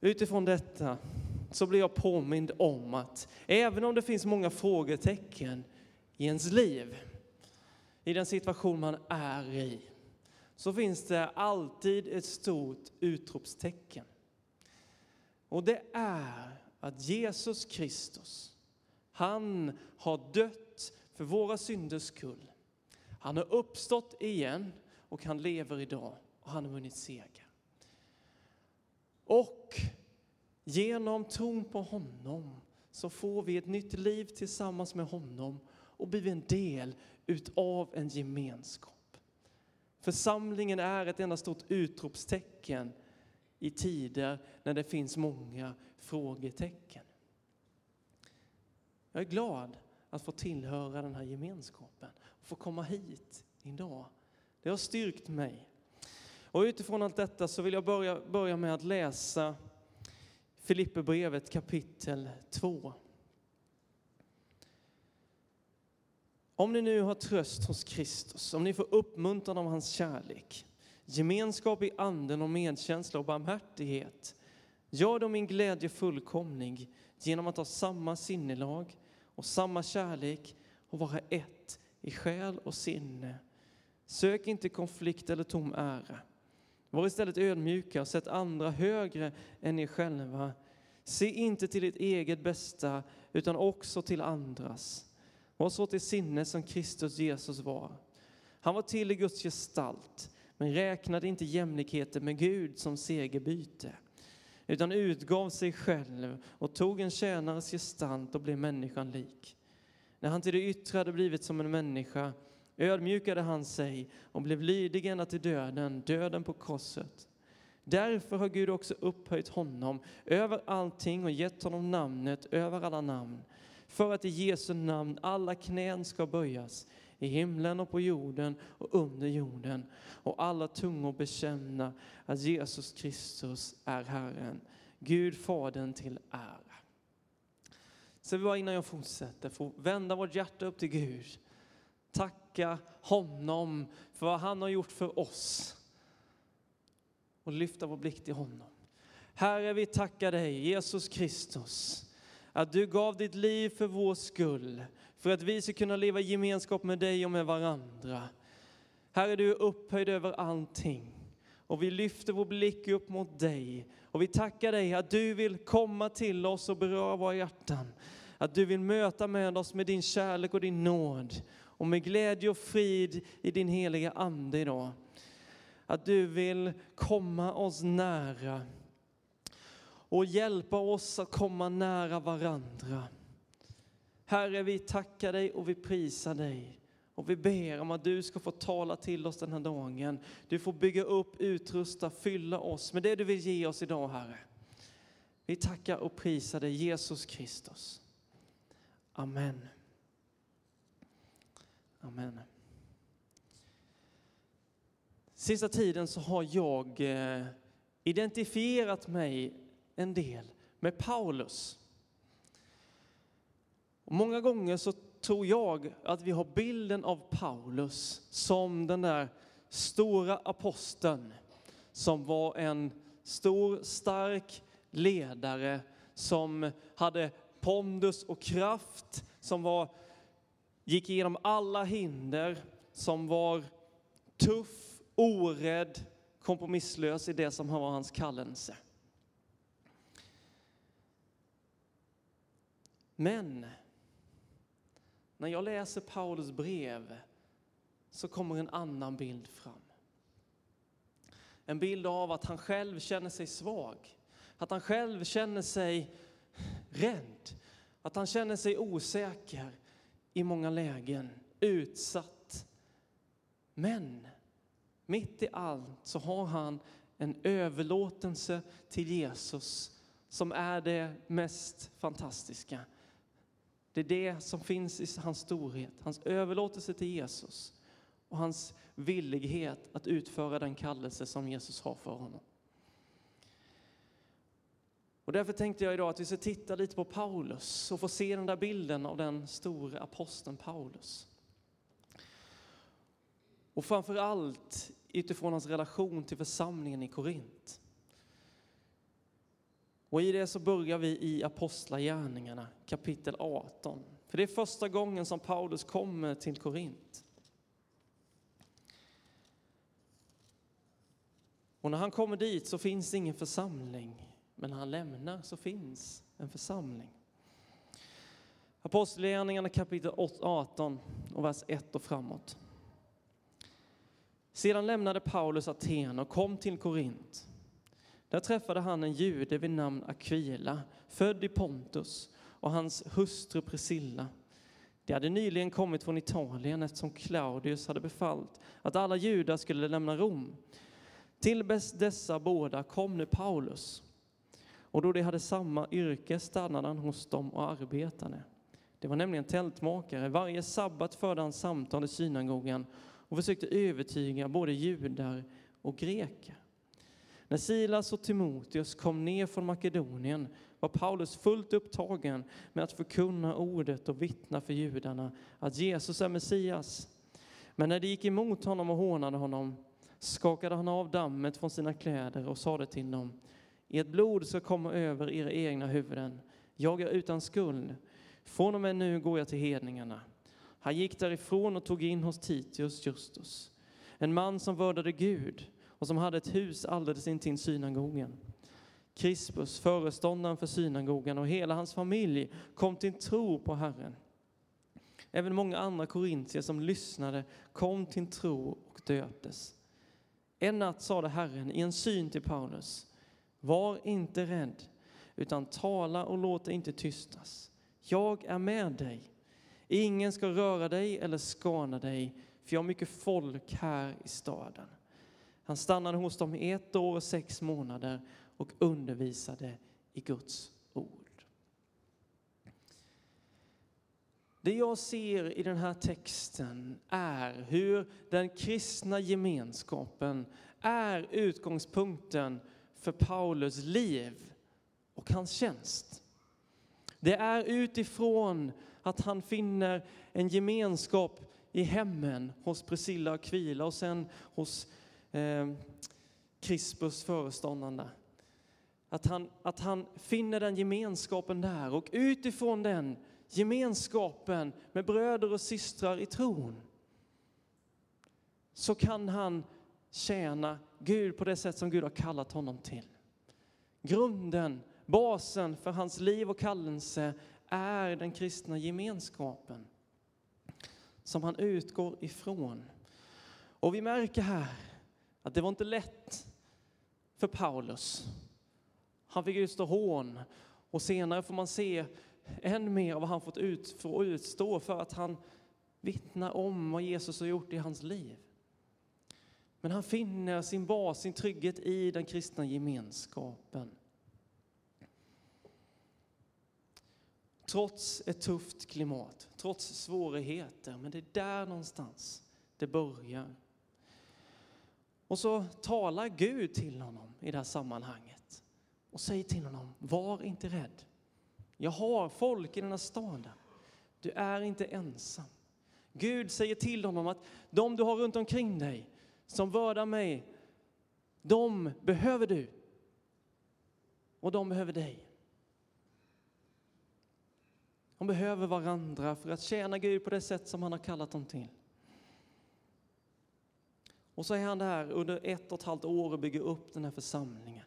Utifrån detta så blir jag påmind om att även om det finns många frågetecken i ens liv, i den situation man är i, så finns det alltid ett stort utropstecken. Och det är att Jesus Kristus, han har dött för våra synders skull. Han har uppstått igen och han lever idag och han har vunnit seger. Och genom tron på honom så får vi ett nytt liv tillsammans med honom och blir en del utav en gemenskap. Församlingen är ett enda stort utropstecken i tider när det finns många frågetecken. Jag är glad att få tillhöra den här gemenskapen och få komma hit idag. Det har styrkt mig. Och utifrån allt detta så vill jag börja, börja med att läsa Filipperbrevet kapitel 2. Om ni nu har tröst hos Kristus, om ni får uppmuntran av hans kärlek, gemenskap i anden och medkänsla och barmhärtighet, gör då min glädje fullkomlig genom att ha samma sinnelag och samma kärlek och vara ett i själ och sinne. Sök inte konflikt eller tom ära. Var istället ödmjuka och sätt andra högre än er själva. Se inte till ert eget bästa utan också till andras. Var så till sinne som Kristus Jesus var. Han var till i Guds gestalt men räknade inte jämlikheten med Gud som segerbyte utan utgav sig själv och tog en tjänares gestalt och blev människan lik. När han till det yttre hade blivit som en människa ödmjukade han sig och blev lydig ända till döden, döden på korset. Därför har Gud också upphöjt honom över allting och gett honom namnet över alla namn, för att i Jesu namn alla knän ska böjas i himlen och på jorden och under jorden och alla tungor bekänna att Jesus Kristus är Herren, Gud Fadern till ära. Så vi bara innan jag fortsätter får vända vårt hjärta upp till Gud, tacka honom för vad han har gjort för oss och lyfta vår blick till honom. Herre, vi tackar dig, Jesus Kristus, att du gav ditt liv för vår skull, för att vi ska kunna leva i gemenskap med dig och med varandra. Herre, du är upphöjd över allting. Och vi lyfter vår blick upp mot dig. Och vi tackar dig att du vill komma till oss och beröra våra hjärtan. Att du vill möta med oss med din kärlek och din nåd. Och med glädje och frid i din heliga Ande idag. Att du vill komma oss nära och hjälpa oss att komma nära varandra. Herre, vi tackar dig och vi prisar dig. Och vi ber om att du ska få tala till oss den här dagen. Du får bygga upp, utrusta, fylla oss med det du vill ge oss idag, Herre. Vi tackar och prisar dig, Jesus Kristus. Amen. Amen. Sista tiden så har jag eh, identifierat mig en del med Paulus. Och många gånger så tror jag att vi har bilden av Paulus som den där stora aposteln som var en stor, stark ledare som hade pondus och kraft, som var, gick igenom alla hinder, som var tuff, orädd, kompromisslös i det som var hans kallelse. Men när jag läser Paulus brev så kommer en annan bild fram. En bild av att han själv känner sig svag, att han själv känner sig rädd, att han känner sig osäker i många lägen, utsatt. Men mitt i allt så har han en överlåtelse till Jesus som är det mest fantastiska. Det är det som finns i hans storhet, hans överlåtelse till Jesus och hans villighet att utföra den kallelse som Jesus har för honom. Och därför tänkte jag idag att vi ska titta lite på Paulus och få se den där bilden av den store aposteln Paulus. Och framför allt utifrån hans relation till församlingen i Korint. Och i det så börjar vi i Apostlagärningarna kapitel 18. För det är första gången som Paulus kommer till Korint. Och när han kommer dit så finns det ingen församling, men när han lämnar så finns en församling. Apostlagärningarna kapitel 18 och vers 1 och framåt. Sedan lämnade Paulus Aten och kom till Korint. Där träffade han en jude vid namn Aquila, född i Pontus, och hans hustru Priscilla. De hade nyligen kommit från Italien eftersom Claudius hade befallt att alla judar skulle lämna Rom. Till dessa båda kom nu Paulus, och då de hade samma yrke stannade han hos dem och arbetade. Det var nämligen tältmakare. Varje sabbat förde han samtal i synagogan och försökte övertyga både judar och greker. När Silas och Timoteus kom ner från Makedonien var Paulus fullt upptagen med att förkunna ordet och vittna för judarna att Jesus är Messias. Men när de gick emot honom och hånade honom skakade han av dammet från sina kläder och sade till dem, ert blod ska komma över era egna huvuden. Jag är utan skuld. Från och med nu går jag till hedningarna. Han gick därifrån och tog in hos Titius Justus, en man som vördade Gud och som hade ett hus alldeles intill synagogan. Krispus, föreståndaren för synagogan och hela hans familj kom till tro på Herren. Även många andra korintier som lyssnade kom till tro och döptes. En natt sade Herren i en syn till Paulus, var inte rädd, utan tala och låt dig inte tystas. Jag är med dig. Ingen ska röra dig eller skana dig, för jag har mycket folk här i staden. Han stannade hos dem i ett år och sex månader och undervisade i Guds ord. Det jag ser i den här texten är hur den kristna gemenskapen är utgångspunkten för Paulus liv och hans tjänst. Det är utifrån att han finner en gemenskap i hemmen hos Priscilla och Kvila och sen hos eh, Crispus föreståndande. Att han, att han finner den gemenskapen där och utifrån den gemenskapen med bröder och systrar i tron så kan han tjäna Gud på det sätt som Gud har kallat honom till. Grunden, basen för hans liv och kallelse är den kristna gemenskapen som han utgår ifrån. Och vi märker här att det var inte lätt för Paulus. Han fick utstå hån och senare får man se än mer vad han fått ut, utstå för att han vittnar om vad Jesus har gjort i hans liv. Men han finner sin bas, sin trygghet i den kristna gemenskapen. Trots ett tufft klimat, trots svårigheter, men det är där någonstans det börjar. Och så talar Gud till honom i det här sammanhanget och säger till honom, var inte rädd. Jag har folk i den här staden. Du är inte ensam. Gud säger till honom att de du har runt omkring dig som vördar mig, de behöver du. Och de behöver dig. De behöver varandra för att tjäna Gud på det sätt som han har kallat dem till. Och så är han där under ett och ett halvt år och bygger upp den här församlingen.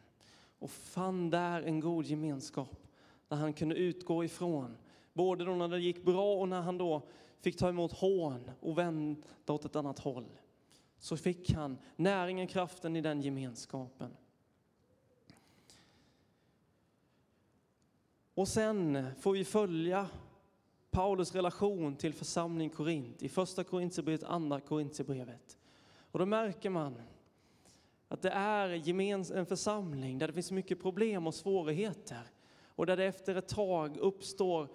Och fann där en god gemenskap där han kunde utgå ifrån. Både då när det gick bra och när han då fick ta emot hån och vända åt ett annat håll. Så fick han näringen, kraften i den gemenskapen. Och sen får vi följa Paulus relation till församlingen Korint i första Korintierbrevet, andra Korintierbrevet. Och då märker man att det är en församling där det finns mycket problem och svårigheter och där det efter ett tag uppstår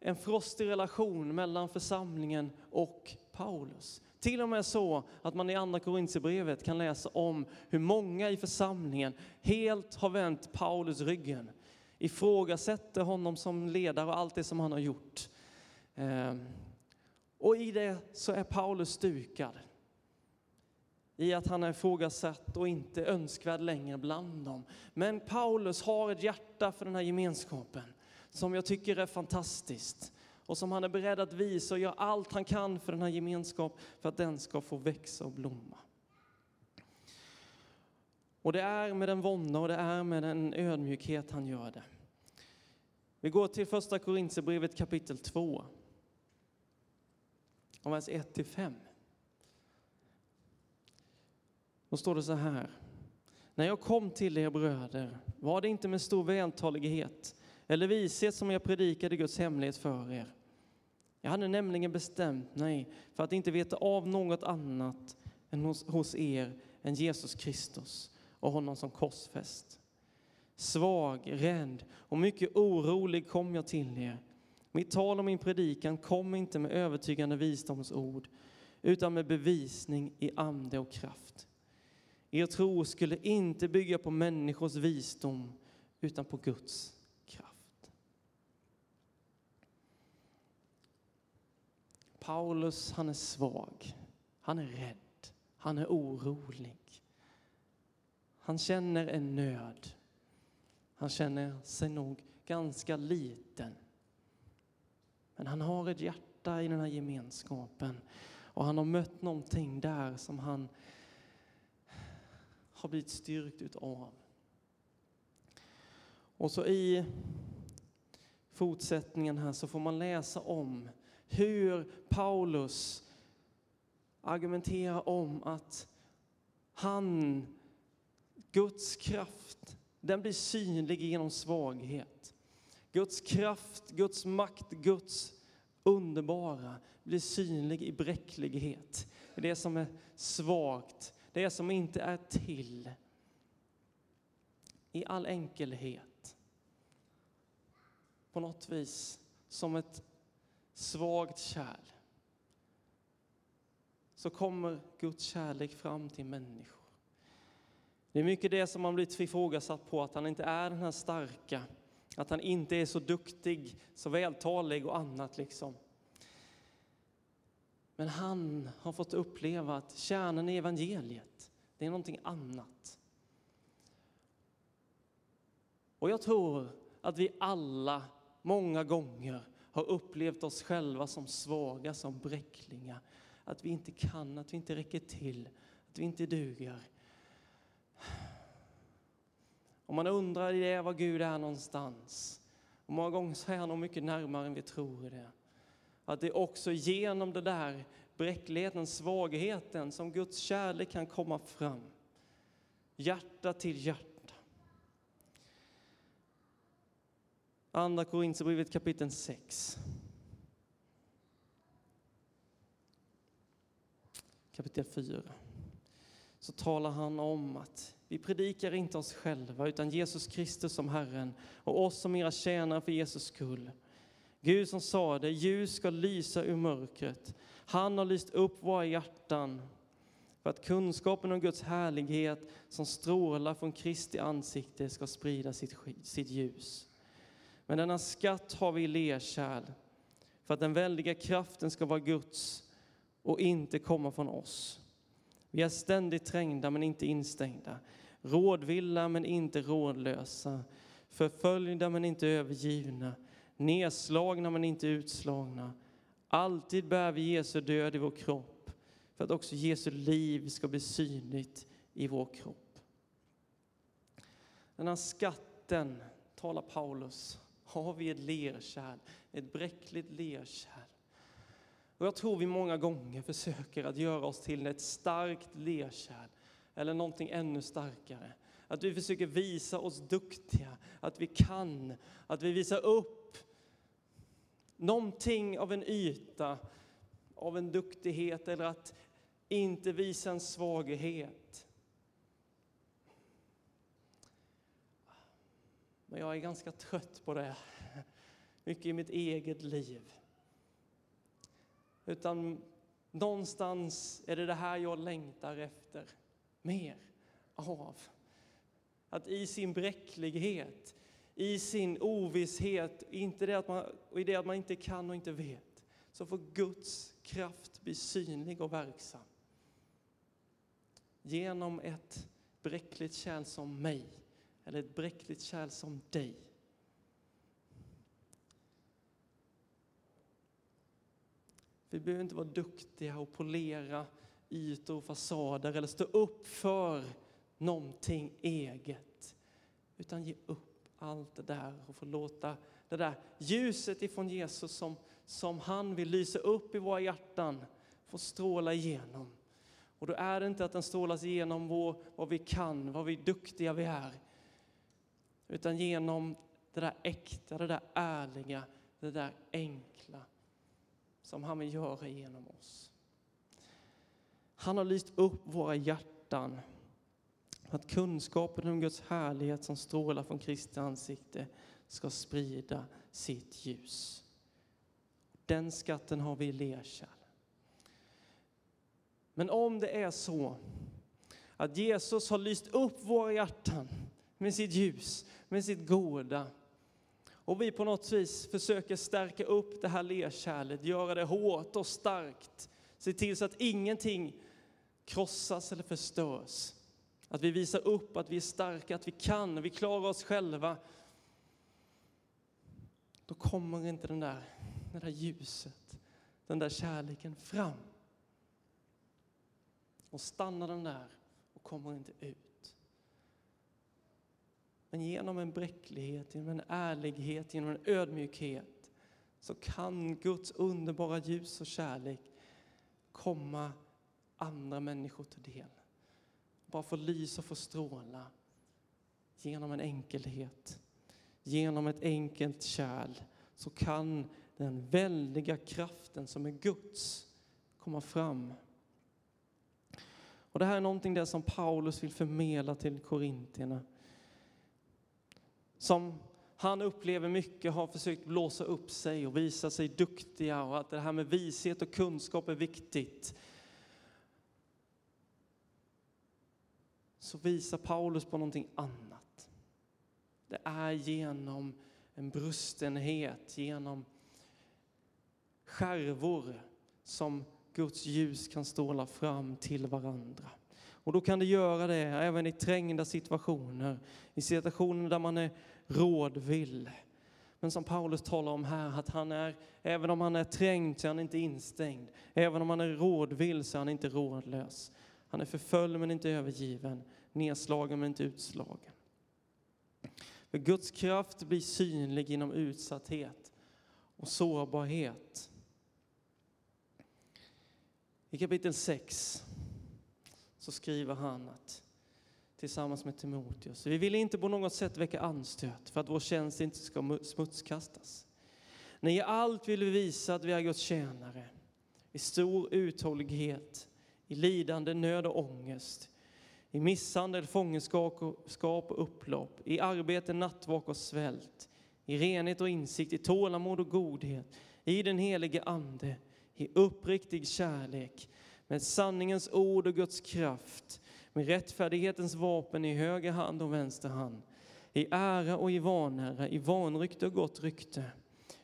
en frostig relation mellan församlingen och Paulus. Till och med så att man i andra Korintierbrevet kan läsa om hur många i församlingen helt har vänt Paulus ryggen, ifrågasätter honom som ledare och allt det som han har gjort. Ehm, och i det så är Paulus stukad. i att han är ifrågasatt och inte önskvärd längre bland dem. Men Paulus har ett hjärta för den här gemenskapen som jag tycker är fantastiskt och som han är beredd att visa och göra allt han kan för den här gemenskapen för att den ska få växa och blomma. Och det är med en vånda och det är med en ödmjukhet han gör det. Vi går till första Korintierbrevet kapitel 2. Och vers 1 till 5. Då står det så här. När jag kom till er bröder var det inte med stor vältalighet eller vishet som jag predikade Guds hemlighet för er. Jag hade nämligen bestämt mig för att inte veta av något annat än hos, hos er än Jesus Kristus och honom som korsfäst. Svag, rädd och mycket orolig kom jag till er. Mitt tal och min predikan kom inte med övertygande visdomsord utan med bevisning i ande och kraft. Er tro skulle inte bygga på människors visdom utan på Guds kraft. Paulus, han är svag. Han är rädd. Han är orolig. Han känner en nöd. Han känner sig nog ganska liten. Men han har ett hjärta i den här gemenskapen och han har mött någonting där som han har blivit styrkt utav. Och så i fortsättningen här så får man läsa om hur Paulus argumenterar om att han, Guds kraft, den blir synlig genom svaghet. Guds kraft, Guds makt, Guds underbara blir synlig i bräcklighet. Det som är svagt, det som inte är till. I all enkelhet. På något vis som ett svagt kärl. Så kommer Guds kärlek fram till människor. Det är mycket det som man blivit ifrågasatt på, att han inte är den här starka, att han inte är så duktig, så vältalig och annat liksom. Men han har fått uppleva att kärnan i evangeliet, det är någonting annat. Och jag tror att vi alla många gånger har upplevt oss själva som svaga, som bräckliga. Att vi inte kan, att vi inte räcker till, att vi inte duger. Om man undrar i det var Gud är någonstans. Och många gånger så är han nog mycket närmare än vi tror det. Att det är också genom det där bräckligheten, svagheten som Guds kärlek kan komma fram. Hjärta till hjärta. Andra Korinthierbrevet kapitel 6. Kapitel 4. Så talar han om att vi predikar inte oss själva utan Jesus Kristus som Herren och oss som era tjänare för Jesus skull. Gud som sade ljus ska lysa ur mörkret. Han har lyst upp våra hjärtan för att kunskapen om Guds härlighet som strålar från Kristi ansikte ska sprida sitt, sitt ljus. Men denna skatt har vi i lerkärl för att den väldiga kraften ska vara Guds och inte komma från oss. Vi är ständigt trängda men inte instängda, rådvilla men inte rådlösa, förföljda men inte övergivna, nedslagna men inte utslagna. Alltid bär vi Jesu död i vår kropp för att också Jesu liv ska bli synligt i vår kropp. Den här skatten, talar Paulus, har vi ett lerkärl, ett bräckligt lerkärl. Och jag tror vi många gånger försöker att göra oss till ett starkt lerkärl eller någonting ännu starkare. Att vi försöker visa oss duktiga, att vi kan, att vi visar upp någonting av en yta, av en duktighet eller att inte visa en svaghet. Men jag är ganska trött på det, mycket i mitt eget liv. Utan någonstans är det det här jag längtar efter, mer av. Att i sin bräcklighet, i sin ovisshet, inte det att man, och i det att man inte kan och inte vet, så får Guds kraft bli synlig och verksam. genom ett bräckligt kärl som mig, eller ett bräckligt kärl som dig. Vi behöver inte vara duktiga och polera ytor och fasader eller stå upp för någonting eget. Utan ge upp allt det där och få låta det där ljuset ifrån Jesus som, som han vill lysa upp i våra hjärtan få stråla igenom. Och då är det inte att den strålas igenom vår, vad vi kan, vad vi duktiga vi är. Utan genom det där äkta, det där ärliga, det där enkla som han vill göra genom oss. Han har lyst upp våra hjärtan att kunskapen om Guds härlighet som strålar från Kristi ansikte ska sprida sitt ljus. Den skatten har vi i lerkärl. Men om det är så att Jesus har lyst upp våra hjärtan med sitt ljus, med sitt goda, och vi på något vis försöker stärka upp det här lerkärlet, göra det hårt och starkt, se till så att ingenting krossas eller förstörs. Att vi visar upp att vi är starka, att vi kan, vi klarar oss själva. Då kommer inte den där, det där ljuset, den där kärleken fram. Och stannar den där och kommer inte ut. Men genom en bräcklighet, genom en ärlighet, genom en ödmjukhet så kan Guds underbara ljus och kärlek komma andra människor till del. Bara få lysa och få stråla genom en enkelhet, genom ett enkelt kärl så kan den väldiga kraften som är Guds komma fram. Och Det här är någonting det som Paulus vill förmedla till korintierna. Som han upplever mycket har försökt blåsa upp sig och visa sig duktiga och att det här med vishet och kunskap är viktigt. Så visar Paulus på någonting annat. Det är genom en brustenhet, genom skärvor som Guds ljus kan stråla fram till varandra. Och då kan det göra det även i trängda situationer, i situationer där man är rådvill. Men som Paulus talar om här, att han är, även om han är trängd så är han inte instängd. Även om han är rådvill så är han inte rådlös. Han är förföljd men inte övergiven, nedslagen men inte utslagen. För Guds kraft blir synlig genom utsatthet och sårbarhet. I kapitel 6 så skriver han att tillsammans med Timoteus. Vi vill inte på något sätt väcka anstöt för att vår tjänst inte ska smutskastas. Nej, i allt vill vi visa att vi är Guds tjänare i stor uthållighet, i lidande, nöd och ångest, i misshandel, fångenskap och upplopp, i arbete, nattvak och svält, i renhet och insikt, i tålamod och godhet, i den helige Ande, i uppriktig kärlek, med sanningens ord och Guds kraft, med rättfärdighetens vapen i höger hand och vänster hand, i ära och i vanära, i vanrykte och gott rykte.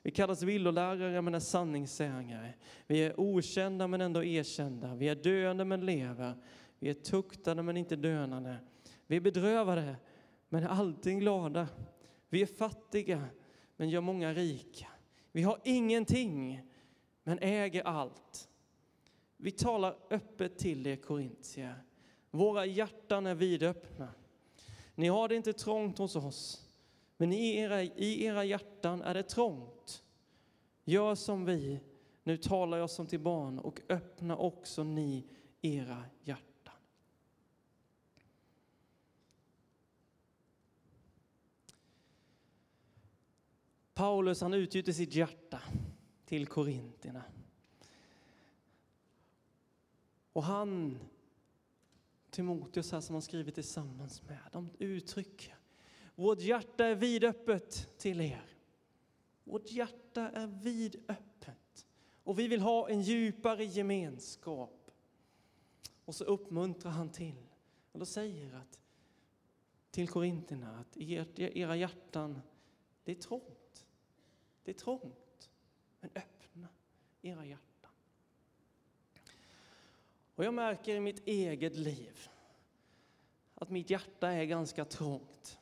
Vi kallas villolärare men är sanningssägare. Vi är okända men ändå erkända. Vi är döende men lever. Vi är tuktade men inte dönande. Vi är bedrövade men är alltid glada. Vi är fattiga men gör många rika. Vi har ingenting men äger allt. Vi talar öppet till er korintier. Våra hjärtan är vidöppna. Ni har det inte trångt hos oss, men i era, i era hjärtan är det trångt. Gör som vi, nu talar jag som till barn, och öppna också ni era hjärtan. Paulus han utgjuter sitt hjärta till korintierna. Och han, Timoteus här som han skrivit tillsammans med, de uttrycker vårt hjärta är vidöppet till er. Vårt hjärta är vidöppet och vi vill ha en djupare gemenskap. Och så uppmuntrar han till, och då säger att till korinterna att era hjärtan, det är trångt. Det är trångt, men öppna era hjärtan. Och jag märker i mitt eget liv att mitt hjärta är ganska trångt.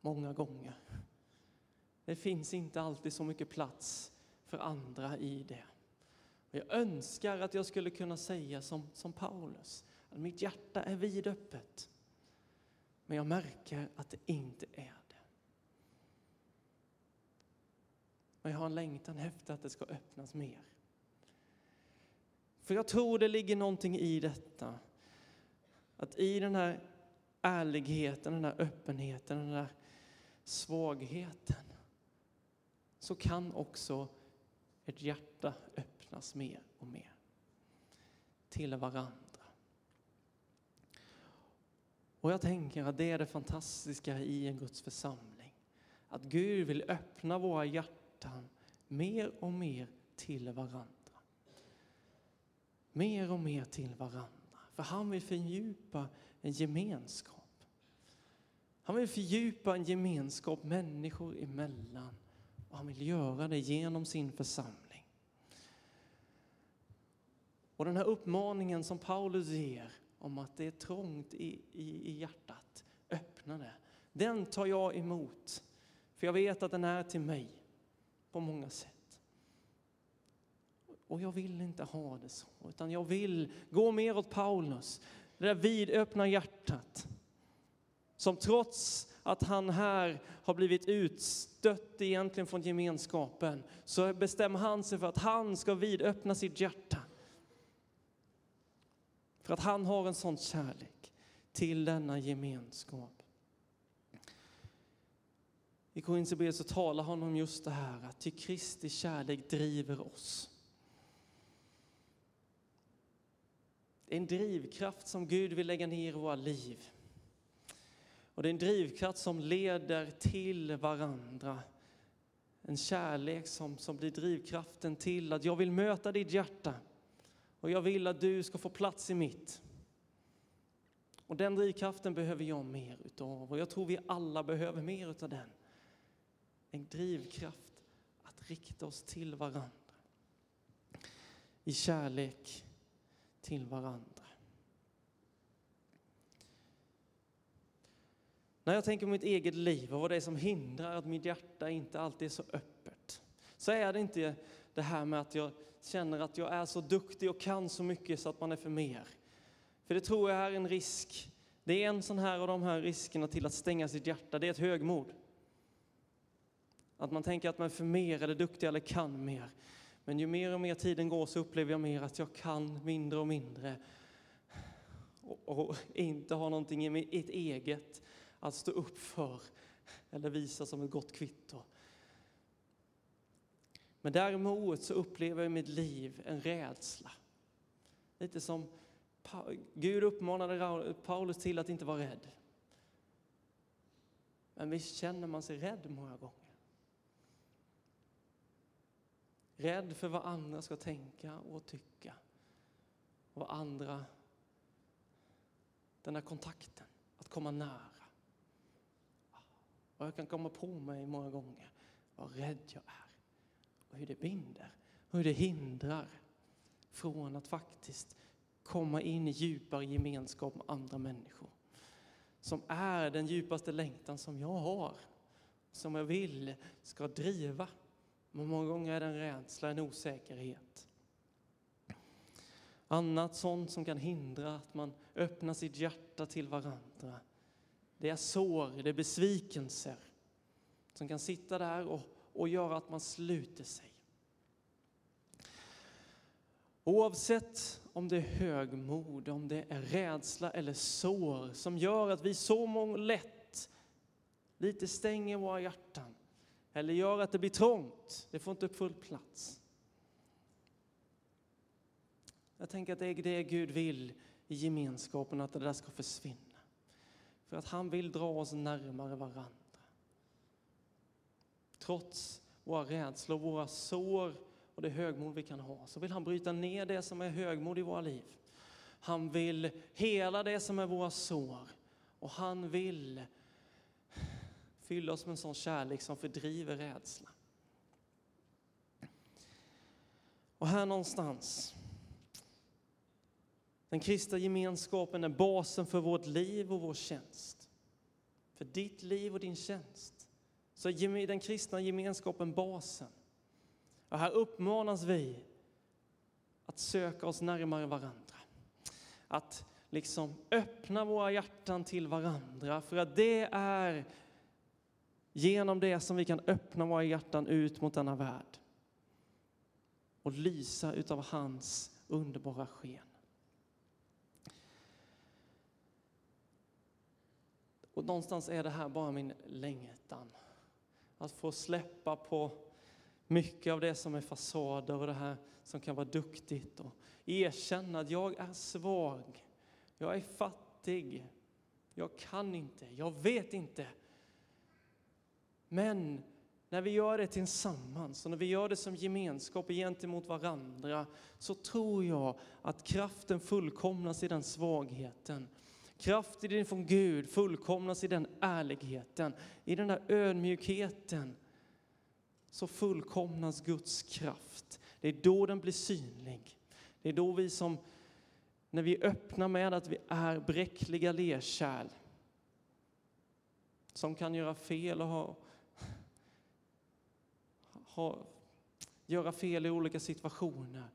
Många gånger. Det finns inte alltid så mycket plats för andra i det. Jag önskar att jag skulle kunna säga som, som Paulus, att mitt hjärta är vidöppet. Men jag märker att det inte är det. Men jag har en längtan efter att det ska öppnas mer. För jag tror det ligger någonting i detta. Att i den här ärligheten, den här öppenheten, den här svagheten så kan också ett hjärta öppnas mer och mer till varandra. Och jag tänker att det är det fantastiska i en Guds församling. Att Gud vill öppna våra hjärtan mer och mer till varandra. Mer och mer till varandra. För han vill fördjupa en gemenskap. Han vill fördjupa en gemenskap människor emellan. Och han vill göra det genom sin församling. Och den här uppmaningen som Paulus ger om att det är trångt i, i, i hjärtat, öppna det. Den tar jag emot, för jag vet att den är till mig på många sätt. Och jag vill inte ha det så, utan jag vill gå mer åt Paulus, det där vidöppna hjärtat. Som trots att han här har blivit utstött egentligen från gemenskapen, så bestämmer han sig för att han ska vidöppna sitt hjärta. För att han har en sån kärlek till denna gemenskap. I Korinthierbrevet så talar han om just det här att till Kristi kärlek driver oss. Det är en drivkraft som Gud vill lägga ner i våra liv. Och det är en drivkraft som leder till varandra. En kärlek som, som blir drivkraften till att jag vill möta ditt hjärta. Och jag vill att du ska få plats i mitt. Och den drivkraften behöver jag mer utav. Och jag tror vi alla behöver mer utav den. En drivkraft att rikta oss till varandra. I kärlek till varandra. När jag tänker på mitt eget liv och vad det är som hindrar att mitt hjärta inte alltid är så öppet, så är det inte det här med att jag känner att jag är så duktig och kan så mycket så att man är för mer. För det tror jag är en risk. Det är en sån här av de här riskerna till att stänga sitt hjärta, det är ett högmod. Att man tänker att man är för mer eller duktig eller kan mer. Men ju mer och mer tiden går så upplever jag mer att jag kan mindre och mindre. Och, och inte har någonting i mitt eget att stå upp för eller visa som ett gott kvitto. Men däremot så upplever jag i mitt liv en rädsla. Lite som Gud uppmanade Paulus till att inte vara rädd. Men visst känner man sig rädd många gånger? Rädd för vad andra ska tänka och tycka. Och vad andra, den här kontakten, att komma nära. Och jag kan komma på mig många gånger vad rädd jag är. Och hur det binder, och hur det hindrar från att faktiskt komma in i djupare gemenskap med andra människor. Som är den djupaste längtan som jag har, som jag vill ska driva. Men många gånger är det en rädsla, en osäkerhet. Annat sånt som kan hindra att man öppnar sitt hjärta till varandra det är sår, det är besvikelser som kan sitta där och, och göra att man sluter sig. Oavsett om det är högmod, om det är rädsla eller sår som gör att vi så många lätt lite stänger våra hjärtan eller gör att det blir trångt, det får inte full plats. Jag tänker att det är det Gud vill i gemenskapen, att det där ska försvinna. För att han vill dra oss närmare varandra. Trots våra rädslor, våra sår och det högmod vi kan ha, så vill han bryta ner det som är högmod i våra liv. Han vill hela det som är våra sår och han vill fylla oss med en sån kärlek som fördriver rädsla. Och här någonstans Den kristna gemenskapen är basen för vårt liv och vår tjänst. För ditt liv och din tjänst. Så är den kristna gemenskapen basen. Och här uppmanas vi att söka oss närmare varandra. Att liksom öppna våra hjärtan till varandra. För att det är genom det som vi kan öppna våra hjärtan ut mot denna värld. Och lysa utav hans underbara sken. Och någonstans är det här bara min längtan. Att få släppa på mycket av det som är fasader och det här som kan vara duktigt och erkänna att jag är svag, jag är fattig, jag kan inte, jag vet inte. Men när vi gör det tillsammans och när vi gör det som gemenskap gentemot varandra så tror jag att kraften fullkomnas i den svagheten. Kraften från Gud fullkomnas i den ärligheten, i den där ödmjukheten. Så fullkomnas Guds kraft. Det är då den blir synlig. Det är då vi som, när vi öppnar med att vi är bräckliga lerkärl som kan göra fel och ha, ha, göra fel i olika situationer.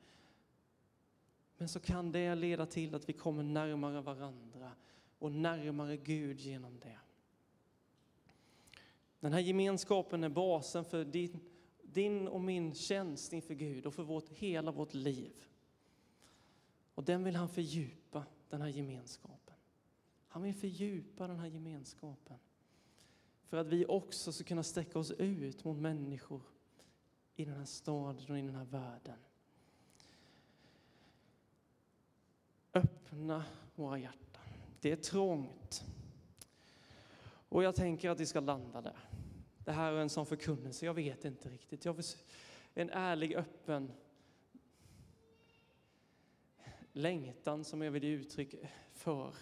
Men så kan det leda till att vi kommer närmare varandra och närmare Gud genom det. Den här gemenskapen är basen för din, din och min tjänst inför Gud och för vårt, hela vårt liv. Och den vill han fördjupa, den här gemenskapen. Han vill fördjupa den här gemenskapen. För att vi också ska kunna sträcka oss ut mot människor i den här staden och i den här världen. Öppna våra hjärtan. Det är trångt. Och jag tänker att vi ska landa där. Det här är en sån förkunnelse, jag vet inte riktigt. Jag vill, en ärlig, öppen längtan som jag vill ge uttryck för.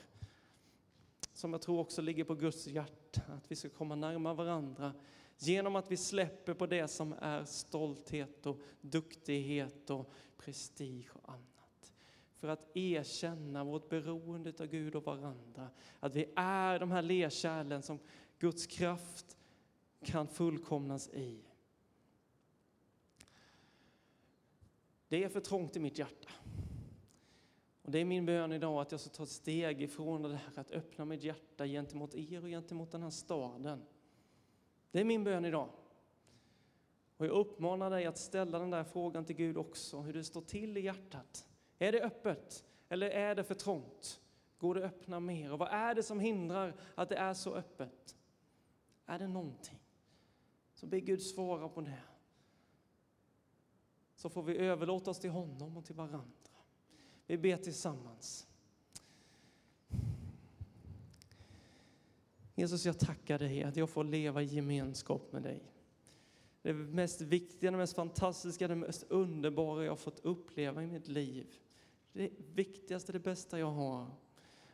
Som jag tror också ligger på Guds hjärta, att vi ska komma närmare varandra genom att vi släpper på det som är stolthet och duktighet och prestige och annat. För att erkänna vårt beroende av Gud och varandra. Att vi är de här lerkärlen som Guds kraft kan fullkomnas i. Det är för trångt i mitt hjärta. Och det är min bön idag att jag ska ta ett steg ifrån det här att öppna mitt hjärta gentemot er och gentemot den här staden. Det är min bön idag. Och jag uppmanar dig att ställa den där frågan till Gud också, hur det står till i hjärtat. Är det öppet eller är det för trångt? Går det att öppna mer? Och vad är det som hindrar att det är så öppet? Är det någonting? Så be Gud svara på det. Så får vi överlåta oss till honom och till varandra. Vi ber tillsammans. Jesus, jag tackar dig att jag får leva i gemenskap med dig. Det mest viktiga, det mest fantastiska, det mest underbara jag fått uppleva i mitt liv. Det viktigaste, det bästa jag har.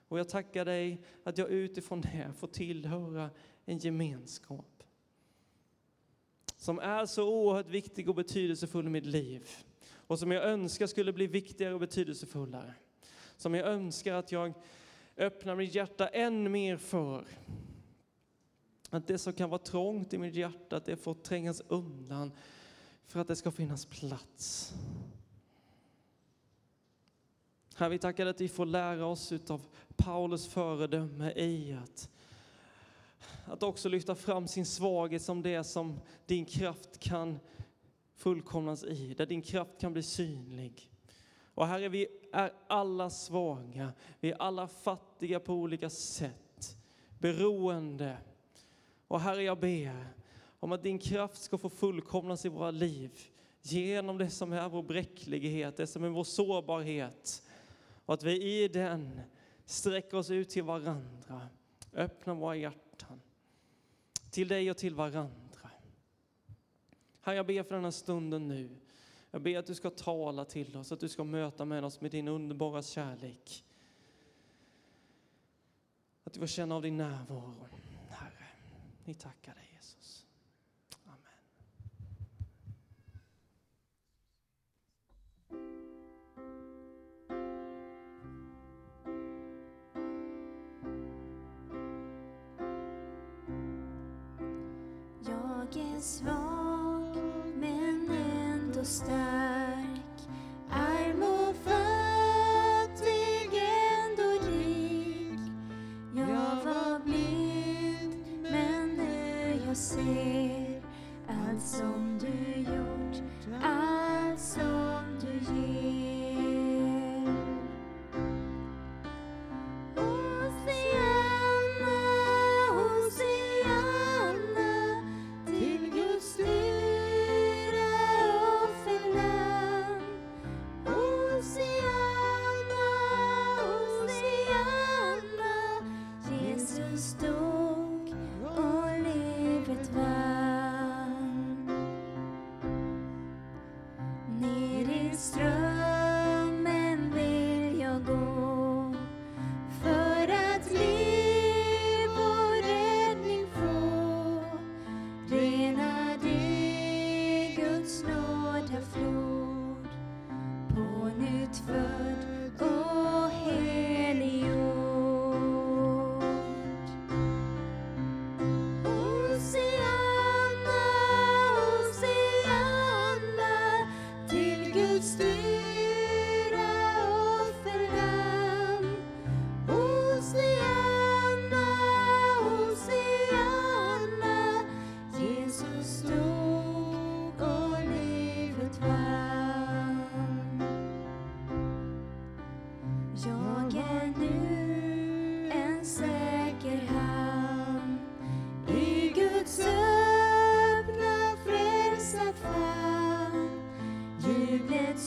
Och jag tackar dig att jag utifrån det får tillhöra en gemenskap som är så oerhört viktig och betydelsefull i mitt liv och som jag önskar skulle bli viktigare och betydelsefullare. Som jag önskar att jag öppnar mitt hjärta än mer för. Att det som kan vara trångt i mitt hjärta, att det får trängas undan för att det ska finnas plats. Herre, vi tackar att vi får lära oss av Paulus föredöme i att, att också lyfta fram sin svaghet som det som din kraft kan fullkomnas i, där din kraft kan bli synlig. Och Herre, vi är alla svaga, vi är alla fattiga på olika sätt, beroende. Och Herre, jag ber om att din kraft ska få fullkomnas i våra liv genom det som är vår bräcklighet, det som är vår sårbarhet. Och att vi i den sträcker oss ut till varandra, öppnar våra hjärtan till dig och till varandra. Herre, jag ber för den här stunden nu. Jag ber att du ska tala till oss, att du ska möta med oss med din underbara kärlek. Att du får känna av din närvaro, ni tackar dig Jesus. Amen. Jag är svag men ändå stark ser Allt som du gjort,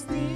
sleep.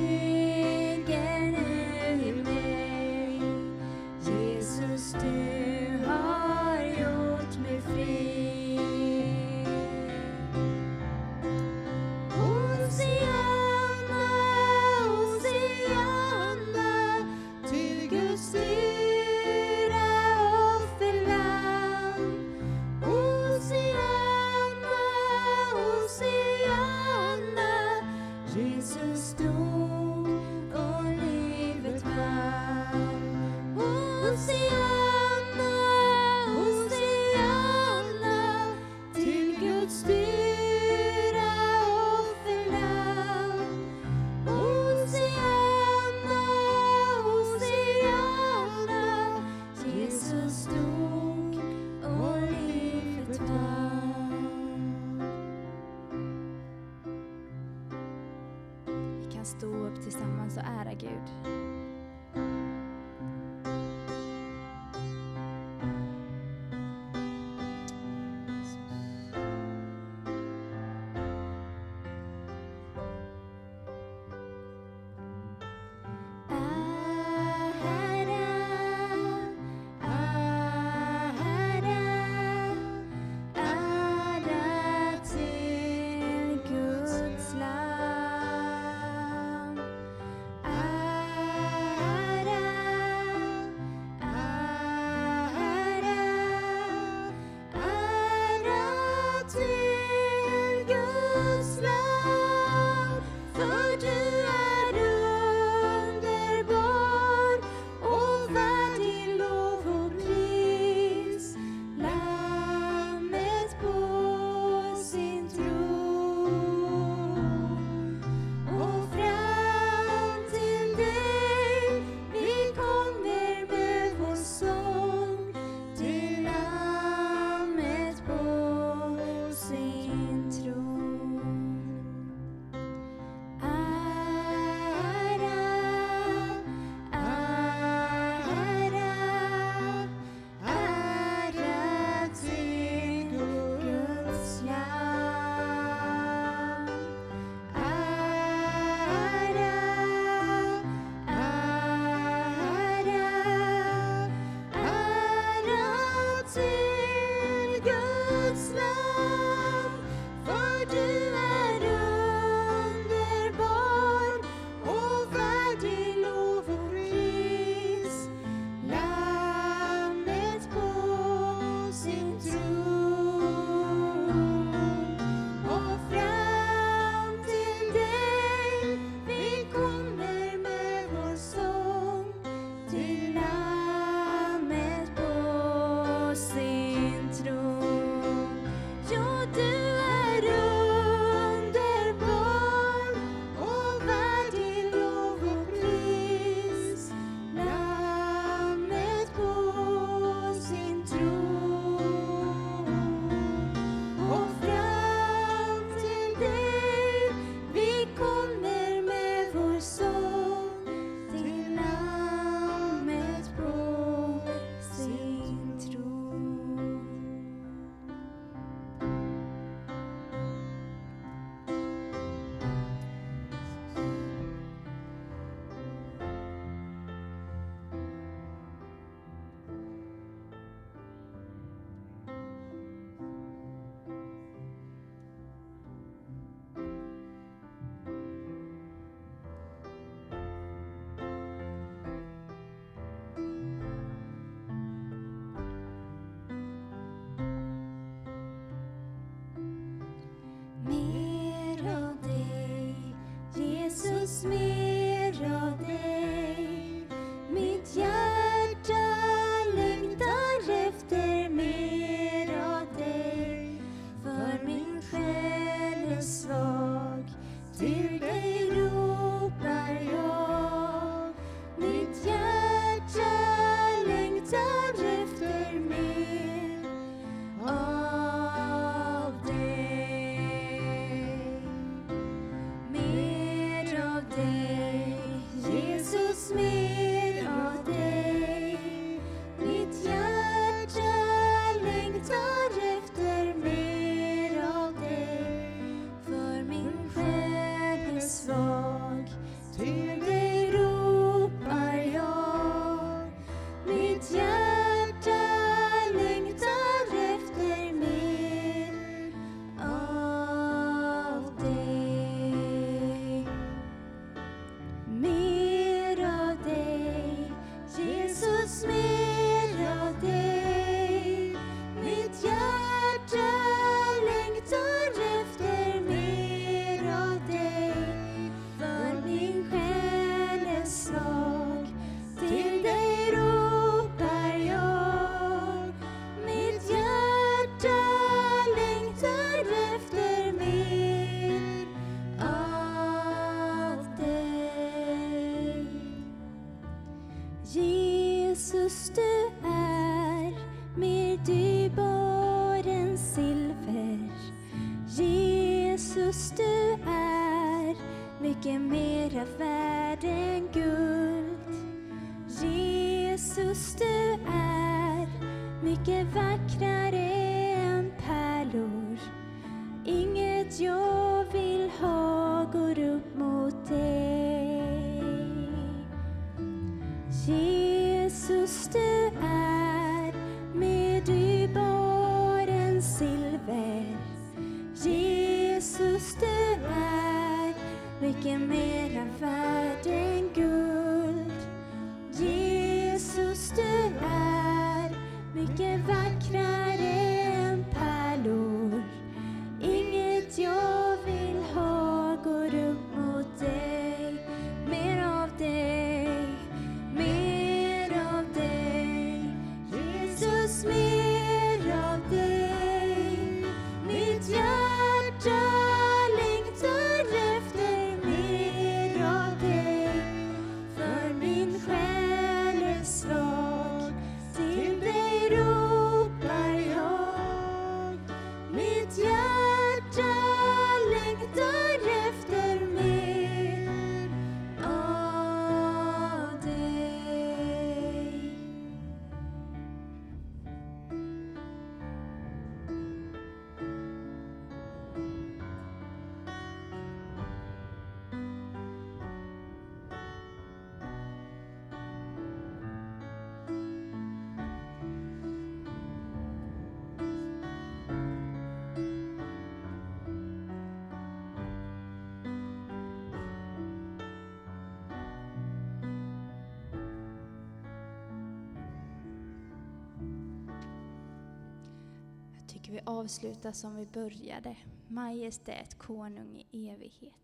tänker vi avslutar som vi började. Majestät, konung i evighet.